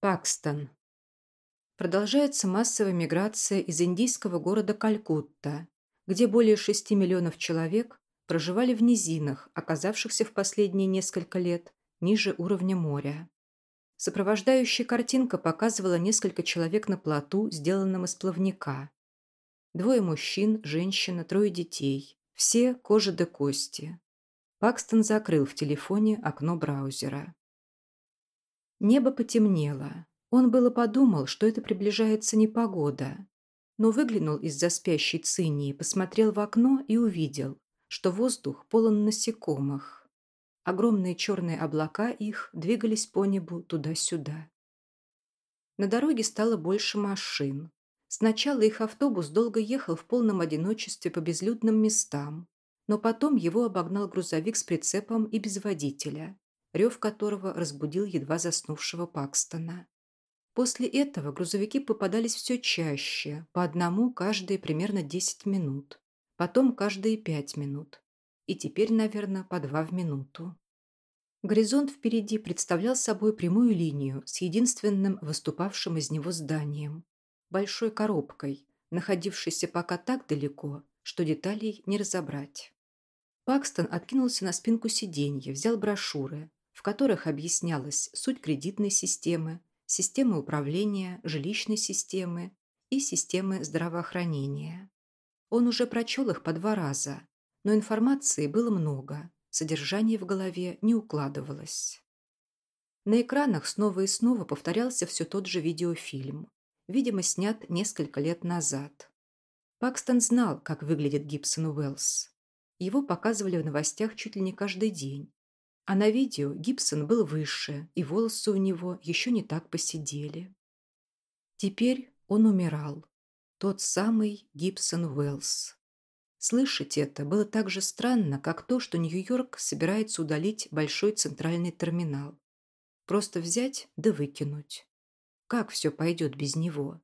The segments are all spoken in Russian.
Пакстон. Продолжается массовая миграция из индийского города Калькутта, где более 6 миллионов человек проживали в низинах, оказавшихся в последние несколько лет ниже уровня моря. Сопровождающая картинка показывала несколько человек на плоту, сделанном из плавника. Двое мужчин, женщина, трое детей. Все кожа до кости. Пакстон закрыл в телефоне окно браузера. Небо потемнело. Он было подумал, что это приближается непогода. Но выглянул из-за спящей цинии, посмотрел в окно и увидел, что воздух полон насекомых. Огромные черные облака их двигались по небу туда-сюда. На дороге стало больше машин. Сначала их автобус долго ехал в полном одиночестве по безлюдным местам, но потом его обогнал грузовик с прицепом и без водителя рев которого разбудил едва заснувшего Пакстона. После этого грузовики попадались все чаще, по одному каждые примерно 10 минут, потом каждые 5 минут, и теперь, наверное, по два в минуту. Горизонт впереди представлял собой прямую линию с единственным выступавшим из него зданием, большой коробкой, находившейся пока так далеко, что деталей не разобрать. Пакстон откинулся на спинку сиденья, взял брошюры, в которых объяснялась суть кредитной системы, системы управления, жилищной системы и системы здравоохранения. Он уже прочел их по два раза, но информации было много, содержание в голове не укладывалось. На экранах снова и снова повторялся все тот же видеофильм, видимо, снят несколько лет назад. Пакстон знал, как выглядит Гибсон Уэллс. Его показывали в новостях чуть ли не каждый день, а на видео Гибсон был выше, и волосы у него еще не так посидели. Теперь он умирал. Тот самый Гибсон Уэллс. Слышать это было так же странно, как то, что Нью-Йорк собирается удалить большой центральный терминал. Просто взять да выкинуть. Как все пойдет без него?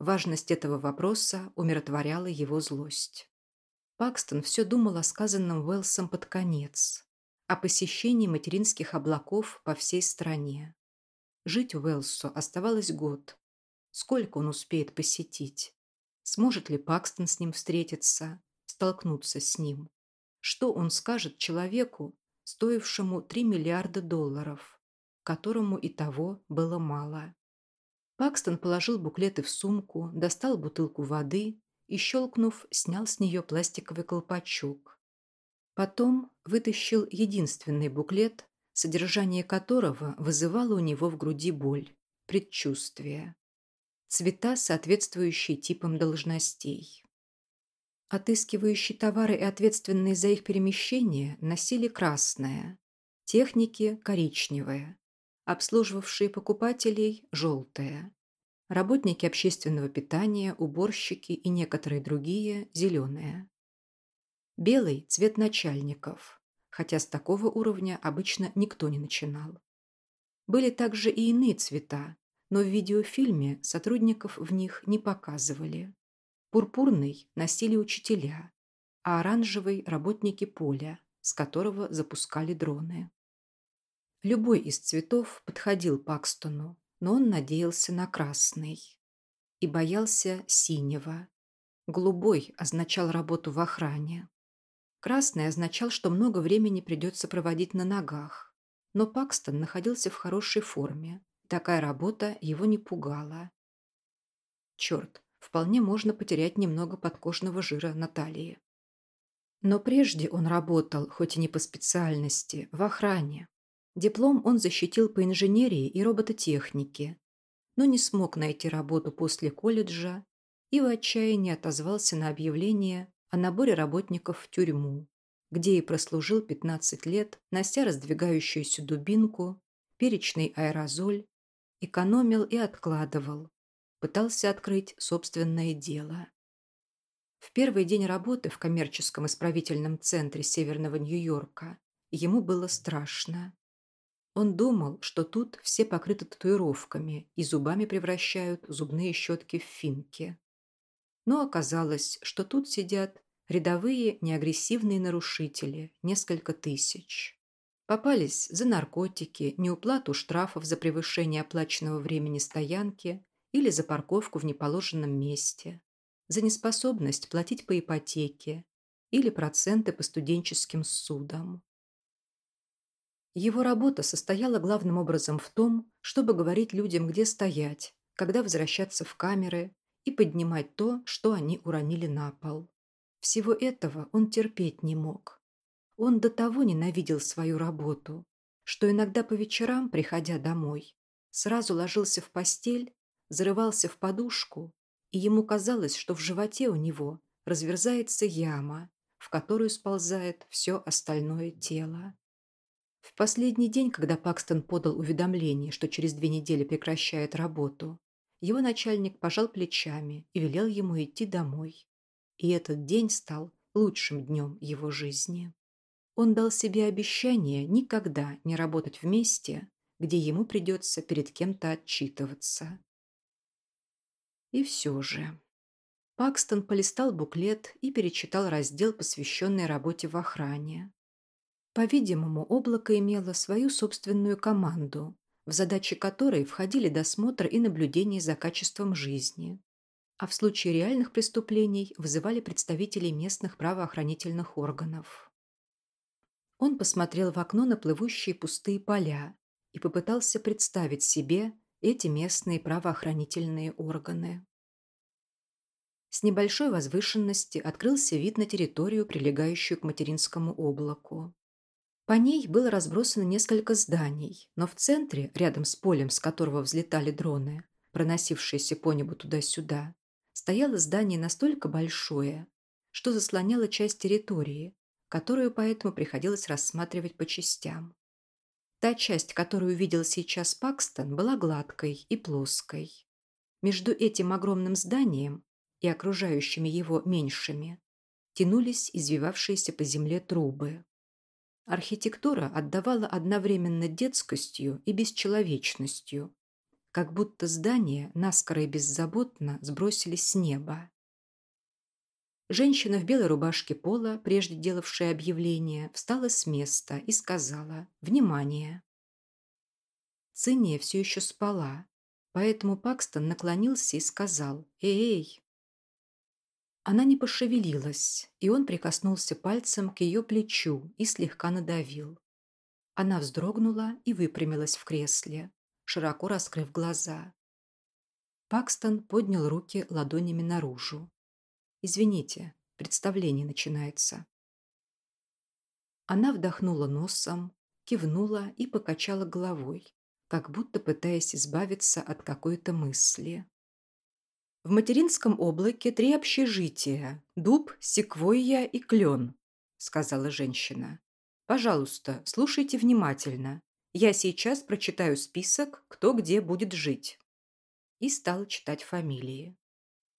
Важность этого вопроса умиротворяла его злость. Пакстон все думал о сказанном Уэллсом под конец о посещении материнских облаков по всей стране. Жить Уэлсу оставалось год. Сколько он успеет посетить? Сможет ли Пакстон с ним встретиться, столкнуться с ним? Что он скажет человеку, стоившему 3 миллиарда долларов, которому и того было мало? Пакстон положил буклеты в сумку, достал бутылку воды и, щелкнув, снял с нее пластиковый колпачок. Потом вытащил единственный буклет, содержание которого вызывало у него в груди боль, предчувствие. Цвета, соответствующие типам должностей. Отыскивающие товары и ответственные за их перемещение носили красное, техники – коричневое, обслуживавшие покупателей – желтое, работники общественного питания, уборщики и некоторые другие – зеленое. Белый – цвет начальников, хотя с такого уровня обычно никто не начинал. Были также и иные цвета, но в видеофильме сотрудников в них не показывали. Пурпурный носили учителя, а оранжевый – работники поля, с которого запускали дроны. Любой из цветов подходил Пакстону, но он надеялся на красный и боялся синего. Голубой означал работу в охране. Красный означал, что много времени придется проводить на ногах. Но Пакстон находился в хорошей форме. Такая работа его не пугала. Черт, вполне можно потерять немного подкожного жира на талии. Но прежде он работал, хоть и не по специальности, в охране. Диплом он защитил по инженерии и робототехнике, но не смог найти работу после колледжа и в отчаянии отозвался на объявление о наборе работников в тюрьму, где и прослужил 15 лет, нося раздвигающуюся дубинку, перечный аэрозоль, экономил и откладывал, пытался открыть собственное дело. В первый день работы в коммерческом исправительном центре Северного Нью-Йорка ему было страшно. Он думал, что тут все покрыты татуировками и зубами превращают зубные щетки в финки. Но оказалось, что тут сидят Рядовые неагрессивные нарушители, несколько тысяч. Попались за наркотики, неуплату штрафов за превышение оплаченного времени стоянки или за парковку в неположенном месте, за неспособность платить по ипотеке или проценты по студенческим судам. Его работа состояла главным образом в том, чтобы говорить людям, где стоять, когда возвращаться в камеры и поднимать то, что они уронили на пол. Всего этого он терпеть не мог. Он до того ненавидел свою работу, что иногда по вечерам, приходя домой, сразу ложился в постель, зарывался в подушку, и ему казалось, что в животе у него разверзается яма, в которую сползает все остальное тело. В последний день, когда Пакстон подал уведомление, что через две недели прекращает работу, его начальник пожал плечами и велел ему идти домой. И этот день стал лучшим днем его жизни. Он дал себе обещание никогда не работать вместе, где ему придется перед кем-то отчитываться. И все же. Пакстон полистал буклет и перечитал раздел, посвященный работе в охране. По-видимому, облако имело свою собственную команду, в задачи которой входили досмотр и наблюдение за качеством жизни, а в случае реальных преступлений вызывали представителей местных правоохранительных органов. Он посмотрел в окно на плывущие пустые поля и попытался представить себе эти местные правоохранительные органы. С небольшой возвышенности открылся вид на территорию, прилегающую к материнскому облаку. По ней было разбросано несколько зданий, но в центре, рядом с полем, с которого взлетали дроны, проносившиеся по небу туда-сюда, стояло здание настолько большое, что заслоняло часть территории, которую поэтому приходилось рассматривать по частям. Та часть, которую видел сейчас Пакстон, была гладкой и плоской. Между этим огромным зданием и окружающими его меньшими тянулись извивавшиеся по земле трубы. Архитектура отдавала одновременно детскостью и бесчеловечностью, как будто здания наскоро и беззаботно сбросились с неба. Женщина в белой рубашке пола, прежде делавшая объявление, встала с места и сказала «Внимание!». Циния все еще спала, поэтому Пакстон наклонился и сказал «Эй!». Она не пошевелилась, и он прикоснулся пальцем к ее плечу и слегка надавил. Она вздрогнула и выпрямилась в кресле, широко раскрыв глаза. Пакстон поднял руки ладонями наружу. «Извините, представление начинается». Она вдохнула носом, кивнула и покачала головой, как будто пытаясь избавиться от какой-то мысли. В материнском облаке три общежития – дуб, секвойя и клен, сказала женщина. Пожалуйста, слушайте внимательно. Я сейчас прочитаю список, кто где будет жить. И стала читать фамилии.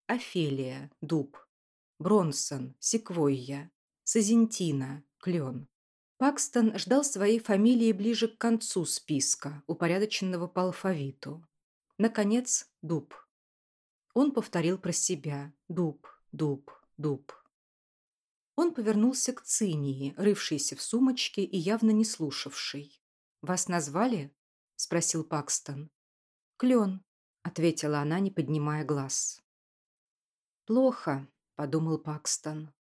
Офелия, дуб. Бронсон, секвойя. Сазентина, клен. Пакстон ждал своей фамилии ближе к концу списка, упорядоченного по алфавиту. Наконец, дуб. Он повторил про себя «дуб, дуб, дуб». Он повернулся к Цинии, рывшейся в сумочке и явно не слушавшей. «Вас назвали?» – спросил Пакстон. «Клен», – ответила она, не поднимая глаз. «Плохо», – подумал Пакстон.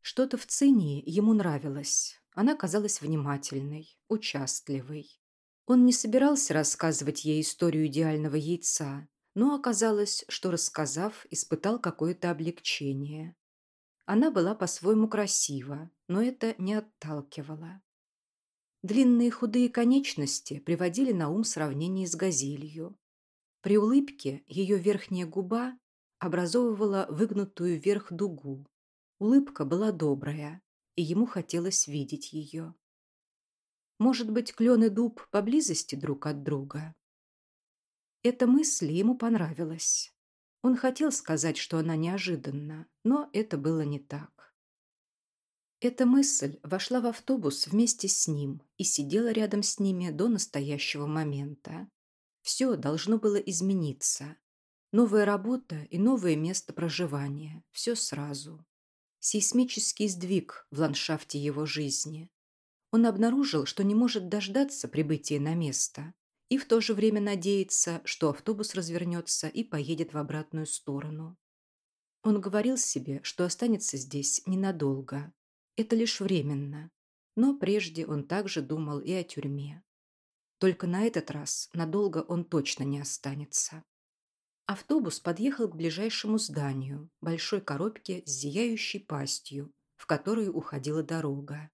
Что-то в Цинии ему нравилось. Она казалась внимательной, участливой. Он не собирался рассказывать ей историю идеального яйца, но оказалось, что, рассказав, испытал какое-то облегчение. Она была по-своему красива, но это не отталкивало. Длинные худые конечности приводили на ум сравнение с газелью. При улыбке ее верхняя губа образовывала выгнутую вверх дугу. Улыбка была добрая, и ему хотелось видеть ее. Может быть, клен и дуб поблизости друг от друга? Эта мысль ему понравилась. Он хотел сказать, что она неожиданна, но это было не так. Эта мысль вошла в автобус вместе с ним и сидела рядом с ними до настоящего момента. Все должно было измениться. Новая работа и новое место проживания. Все сразу. Сейсмический сдвиг в ландшафте его жизни. Он обнаружил, что не может дождаться прибытия на место и в то же время надеется, что автобус развернется и поедет в обратную сторону. Он говорил себе, что останется здесь ненадолго. Это лишь временно. Но прежде он также думал и о тюрьме. Только на этот раз надолго он точно не останется. Автобус подъехал к ближайшему зданию, большой коробке с зияющей пастью, в которую уходила дорога.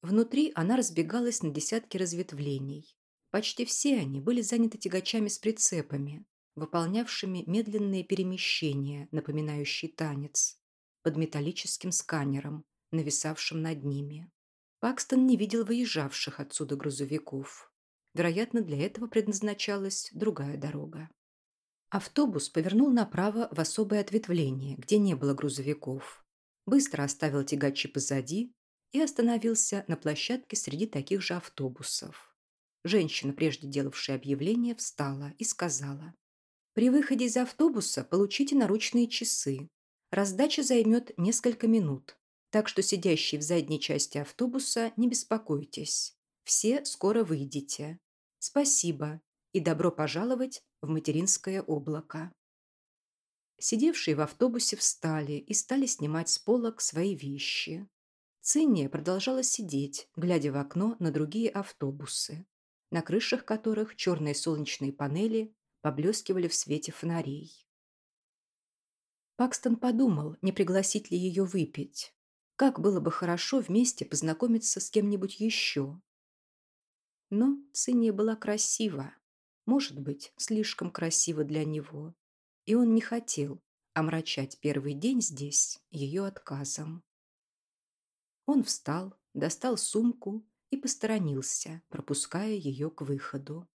Внутри она разбегалась на десятки разветвлений. Почти все они были заняты тягачами с прицепами, выполнявшими медленные перемещения, напоминающие танец, под металлическим сканером, нависавшим над ними. Пакстон не видел выезжавших отсюда грузовиков. Вероятно, для этого предназначалась другая дорога. Автобус повернул направо в особое ответвление, где не было грузовиков. Быстро оставил тягачи позади и остановился на площадке среди таких же автобусов. Женщина, прежде делавшая объявление, встала и сказала. «При выходе из автобуса получите наручные часы. Раздача займет несколько минут, так что сидящие в задней части автобуса не беспокойтесь. Все скоро выйдете. Спасибо и добро пожаловать в материнское облако. Сидевшие в автобусе встали и стали снимать с полок свои вещи. Цинния продолжала сидеть, глядя в окно на другие автобусы, на крышах которых черные солнечные панели поблескивали в свете фонарей. Пакстон подумал, не пригласить ли ее выпить. Как было бы хорошо вместе познакомиться с кем-нибудь еще. Но Цинния была красива, может быть, слишком красива для него, и он не хотел омрачать первый день здесь ее отказом. Он встал, достал сумку и посторонился, пропуская ее к выходу.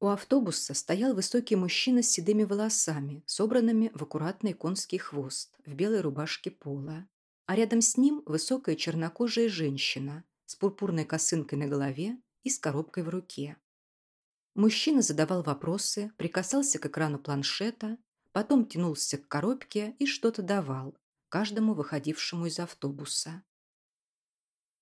У автобуса стоял высокий мужчина с седыми волосами, собранными в аккуратный конский хвост, в белой рубашке пола. А рядом с ним высокая чернокожая женщина с пурпурной косынкой на голове и с коробкой в руке. Мужчина задавал вопросы, прикасался к экрану планшета, потом тянулся к коробке и что-то давал, каждому выходившему из автобуса.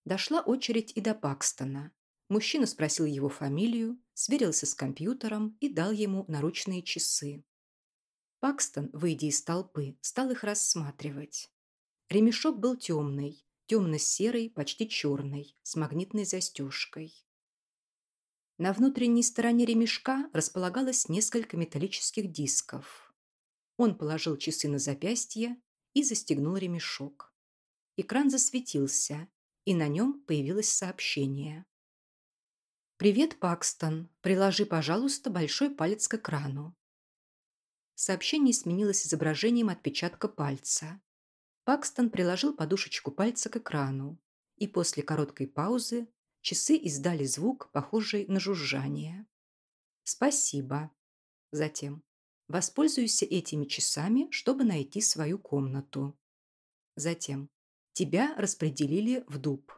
Дошла очередь и до Пакстона. Мужчина спросил его фамилию, сверился с компьютером и дал ему наручные часы. Пакстон, выйдя из толпы, стал их рассматривать. Ремешок был темный, темно-серый, почти черный, с магнитной застежкой. На внутренней стороне ремешка располагалось несколько металлических дисков. Он положил часы на запястье и застегнул ремешок. Экран засветился, и на нем появилось сообщение. «Привет, Пакстон. Приложи, пожалуйста, большой палец к экрану». Сообщение сменилось изображением отпечатка пальца. Пакстон приложил подушечку пальца к экрану, и после короткой паузы Часы издали звук, похожий на жужжание. «Спасибо». Затем. «Воспользуйся этими часами, чтобы найти свою комнату». Затем. «Тебя распределили в дуб».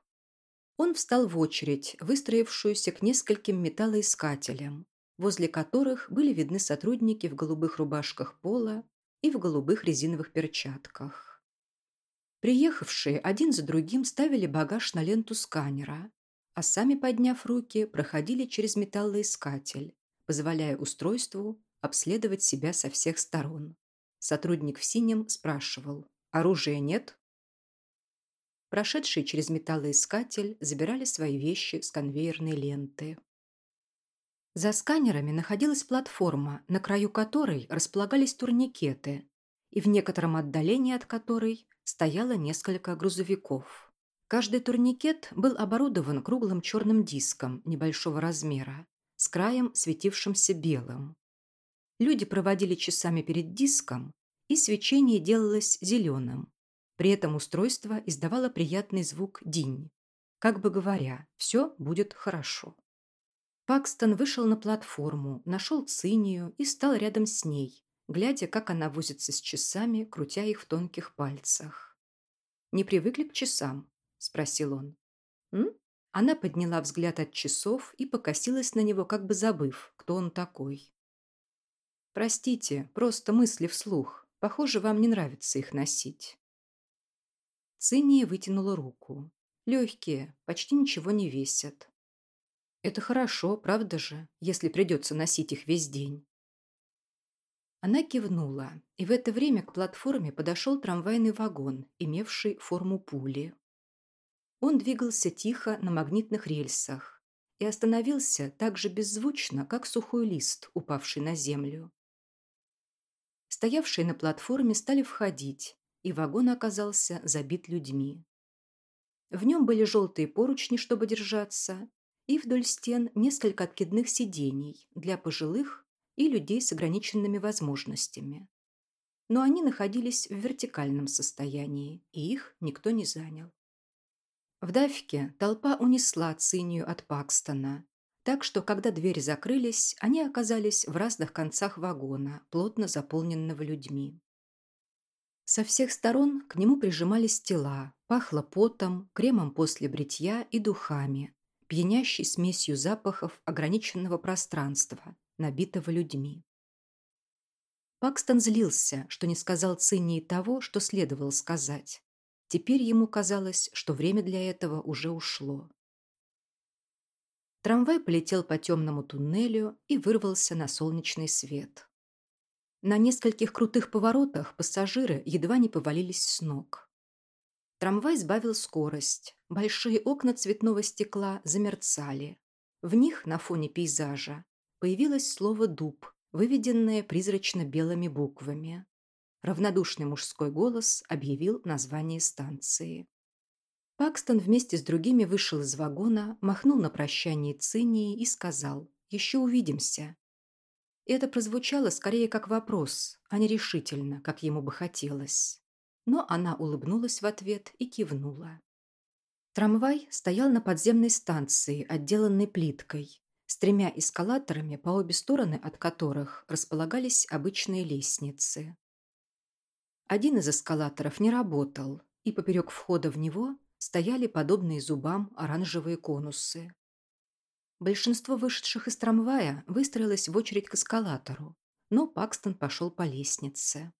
Он встал в очередь, выстроившуюся к нескольким металлоискателям, возле которых были видны сотрудники в голубых рубашках пола и в голубых резиновых перчатках. Приехавшие один за другим ставили багаж на ленту сканера, а сами, подняв руки, проходили через металлоискатель, позволяя устройству обследовать себя со всех сторон. Сотрудник в синем спрашивал «Оружия нет?». Прошедшие через металлоискатель забирали свои вещи с конвейерной ленты. За сканерами находилась платформа, на краю которой располагались турникеты, и в некотором отдалении от которой стояло несколько грузовиков. Каждый турникет был оборудован круглым черным диском небольшого размера, с краем светившимся белым. Люди проводили часами перед диском, и свечение делалось зеленым. При этом устройство издавало приятный звук «динь», как бы говоря, все будет хорошо. Пакстон вышел на платформу, нашел цинию и стал рядом с ней, глядя, как она возится с часами, крутя их в тонких пальцах. Не привыкли к часам, спросил он. «М?» Она подняла взгляд от часов и покосилась на него, как бы забыв, кто он такой. «Простите, просто мысли вслух. Похоже, вам не нравится их носить». Циния вытянула руку. Легкие, почти ничего не весят. Это хорошо, правда же, если придется носить их весь день. Она кивнула, и в это время к платформе подошел трамвайный вагон, имевший форму пули. Он двигался тихо на магнитных рельсах и остановился так же беззвучно, как сухой лист, упавший на землю. Стоявшие на платформе стали входить, и вагон оказался забит людьми. В нем были желтые поручни, чтобы держаться, и вдоль стен несколько откидных сидений для пожилых и людей с ограниченными возможностями. Но они находились в вертикальном состоянии, и их никто не занял. В Дафике толпа унесла цинию от Пакстона, так что, когда двери закрылись, они оказались в разных концах вагона, плотно заполненного людьми. Со всех сторон к нему прижимались тела, пахло потом, кремом после бритья и духами, пьянящей смесью запахов ограниченного пространства, набитого людьми. Пакстон злился, что не сказал Циннии того, что следовало сказать. Теперь ему казалось, что время для этого уже ушло. Трамвай полетел по темному туннелю и вырвался на солнечный свет. На нескольких крутых поворотах пассажиры едва не повалились с ног. Трамвай сбавил скорость. Большие окна цветного стекла замерцали. В них, на фоне пейзажа, появилось слово «дуб», выведенное призрачно-белыми буквами. Равнодушный мужской голос объявил название станции. Пакстон вместе с другими вышел из вагона, махнул на прощание Цинии и сказал «Еще увидимся». Это прозвучало скорее как вопрос, а не решительно, как ему бы хотелось. Но она улыбнулась в ответ и кивнула. Трамвай стоял на подземной станции, отделанной плиткой, с тремя эскалаторами, по обе стороны от которых располагались обычные лестницы. Один из эскалаторов не работал, и поперек входа в него стояли подобные зубам оранжевые конусы. Большинство вышедших из трамвая выстроилось в очередь к эскалатору, но Пакстон пошел по лестнице.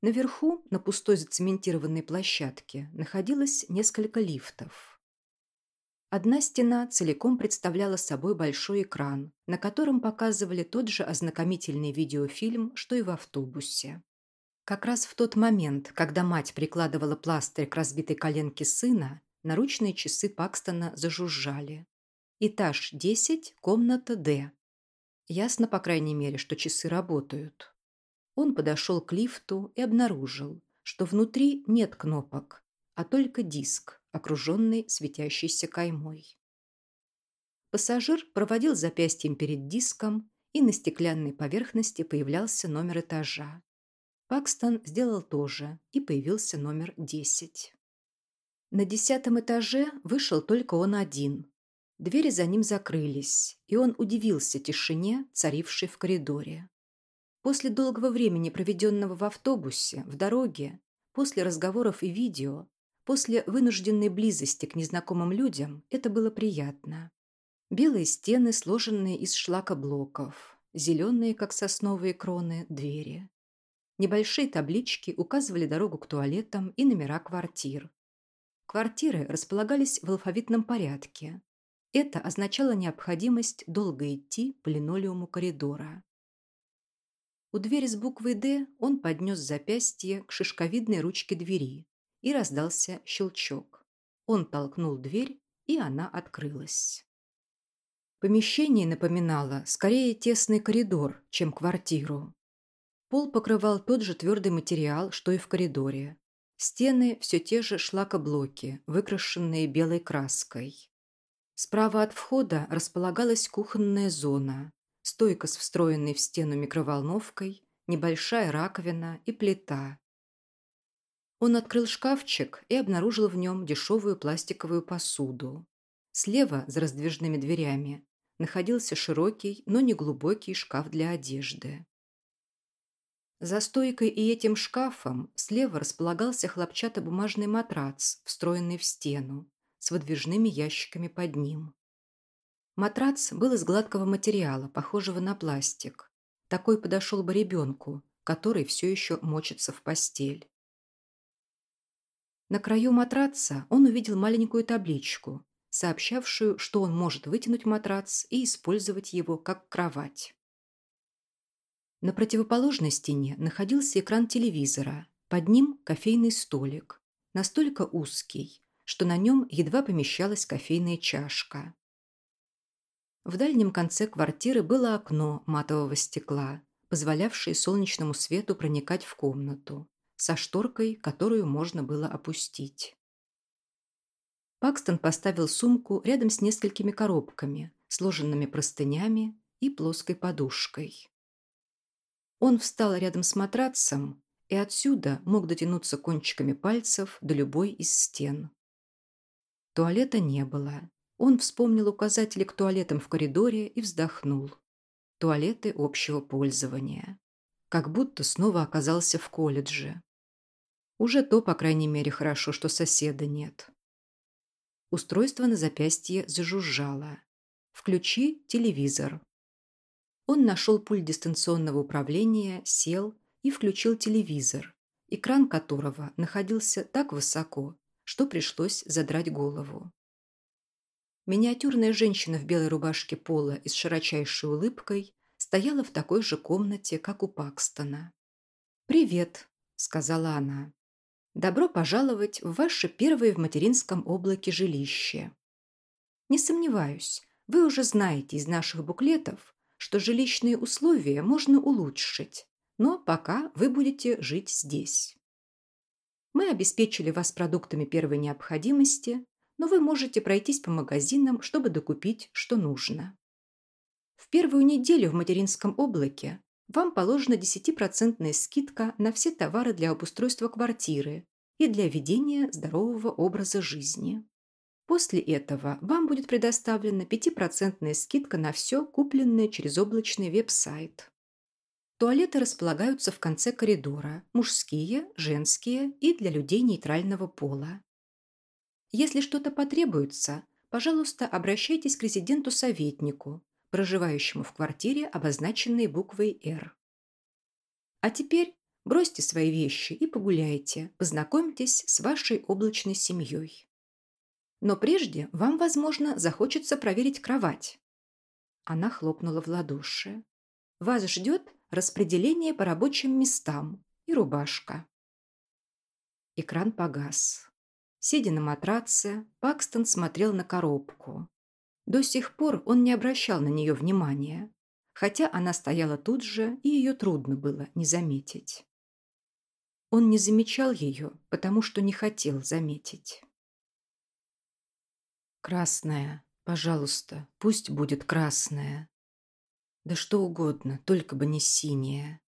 Наверху, на пустой зацементированной площадке, находилось несколько лифтов. Одна стена целиком представляла собой большой экран, на котором показывали тот же ознакомительный видеофильм, что и в автобусе. Как раз в тот момент, когда мать прикладывала пластырь к разбитой коленке сына, наручные часы Пакстона зажужжали. Этаж 10, комната Д. Ясно, по крайней мере, что часы работают. Он подошел к лифту и обнаружил, что внутри нет кнопок, а только диск, окруженный светящейся каймой. Пассажир проводил запястьем перед диском, и на стеклянной поверхности появлялся номер этажа. Пакстон сделал то же, и появился номер 10. На десятом этаже вышел только он один. Двери за ним закрылись, и он удивился тишине, царившей в коридоре. После долгого времени, проведенного в автобусе, в дороге, после разговоров и видео, после вынужденной близости к незнакомым людям, это было приятно. Белые стены, сложенные из шлакоблоков, зеленые, как сосновые кроны, двери. Небольшие таблички указывали дорогу к туалетам и номера квартир. Квартиры располагались в алфавитном порядке. Это означало необходимость долго идти по линолеуму коридора. У двери с буквой «Д» он поднес запястье к шишковидной ручке двери и раздался щелчок. Он толкнул дверь, и она открылась. Помещение напоминало скорее тесный коридор, чем квартиру. Пол покрывал тот же твердый материал, что и в коридоре. Стены все те же шлакоблоки, выкрашенные белой краской. Справа от входа располагалась кухонная зона, стойка с встроенной в стену микроволновкой, небольшая раковина и плита. Он открыл шкафчик и обнаружил в нем дешевую пластиковую посуду. Слева, за раздвижными дверями, находился широкий, но не глубокий шкаф для одежды. За стойкой и этим шкафом слева располагался хлопчатобумажный матрац, встроенный в стену, с выдвижными ящиками под ним. Матрац был из гладкого материала, похожего на пластик. Такой подошел бы ребенку, который все еще мочится в постель. На краю матраца он увидел маленькую табличку, сообщавшую, что он может вытянуть матрац и использовать его как кровать. На противоположной стене находился экран телевизора, под ним кофейный столик, настолько узкий, что на нем едва помещалась кофейная чашка. В дальнем конце квартиры было окно матового стекла, позволявшее солнечному свету проникать в комнату, со шторкой, которую можно было опустить. Пакстон поставил сумку рядом с несколькими коробками, сложенными простынями и плоской подушкой. Он встал рядом с матрацем и отсюда мог дотянуться кончиками пальцев до любой из стен. Туалета не было. Он вспомнил указатели к туалетам в коридоре и вздохнул. Туалеты общего пользования. Как будто снова оказался в колледже. Уже то, по крайней мере, хорошо, что соседа нет. Устройство на запястье зажужжало. «Включи телевизор». Он нашел пульт дистанционного управления, сел и включил телевизор, экран которого находился так высоко, что пришлось задрать голову. Миниатюрная женщина в белой рубашке пола и с широчайшей улыбкой стояла в такой же комнате, как у Пакстона. «Привет», — сказала она. «Добро пожаловать в ваше первое в материнском облаке жилище. Не сомневаюсь, вы уже знаете из наших буклетов, что жилищные условия можно улучшить, но пока вы будете жить здесь. Мы обеспечили вас продуктами первой необходимости, но вы можете пройтись по магазинам, чтобы докупить, что нужно. В первую неделю в материнском облаке вам положена 10% скидка на все товары для обустройства квартиры и для ведения здорового образа жизни. После этого вам будет предоставлена 5% скидка на все, купленное через облачный веб-сайт. Туалеты располагаются в конце коридора, мужские, женские и для людей нейтрального пола. Если что-то потребуется, пожалуйста, обращайтесь к резиденту-советнику, проживающему в квартире, обозначенной буквой «Р». А теперь бросьте свои вещи и погуляйте, познакомьтесь с вашей облачной семьей. Но прежде вам, возможно, захочется проверить кровать. Она хлопнула в ладоши. Вас ждет распределение по рабочим местам и рубашка. Экран погас. Сидя на матраце, Пакстон смотрел на коробку. До сих пор он не обращал на нее внимания, хотя она стояла тут же, и ее трудно было не заметить. Он не замечал ее, потому что не хотел заметить. «Красная, пожалуйста, пусть будет красная», да что угодно, только бы не синее.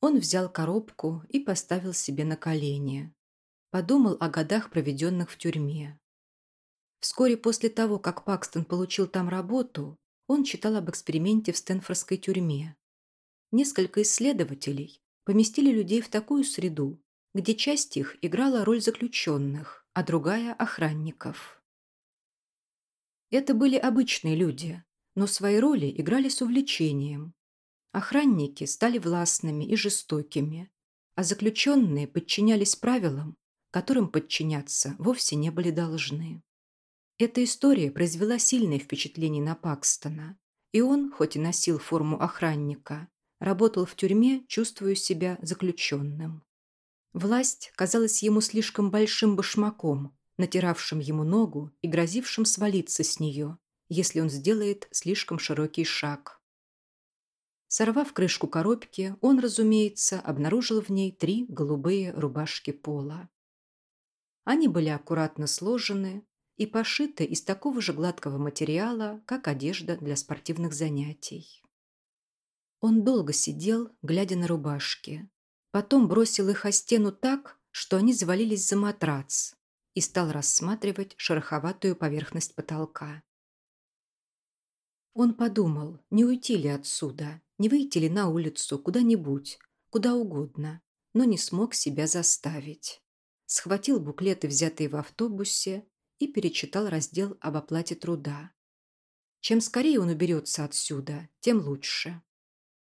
Он взял коробку и поставил себе на колени. Подумал о годах, проведенных в тюрьме. Вскоре после того, как Пакстон получил там работу, он читал об эксперименте в Стэнфордской тюрьме. Несколько исследователей поместили людей в такую среду, где часть их играла роль заключенных, а другая – охранников. Это были обычные люди, но свои роли играли с увлечением. Охранники стали властными и жестокими, а заключенные подчинялись правилам, которым подчиняться вовсе не были должны. Эта история произвела сильное впечатление на Пакстона, и он, хоть и носил форму охранника, работал в тюрьме, чувствуя себя заключенным. Власть казалась ему слишком большим башмаком, натиравшим ему ногу и грозившим свалиться с нее, если он сделает слишком широкий шаг. Сорвав крышку коробки, он, разумеется, обнаружил в ней три голубые рубашки пола. Они были аккуратно сложены и пошиты из такого же гладкого материала, как одежда для спортивных занятий. Он долго сидел, глядя на рубашки. Потом бросил их о стену так, что они завалились за матрац и стал рассматривать шероховатую поверхность потолка. Он подумал, не уйти ли отсюда, не выйти ли на улицу, куда-нибудь, куда угодно, но не смог себя заставить. Схватил буклеты, взятые в автобусе, и перечитал раздел об оплате труда. Чем скорее он уберется отсюда, тем лучше.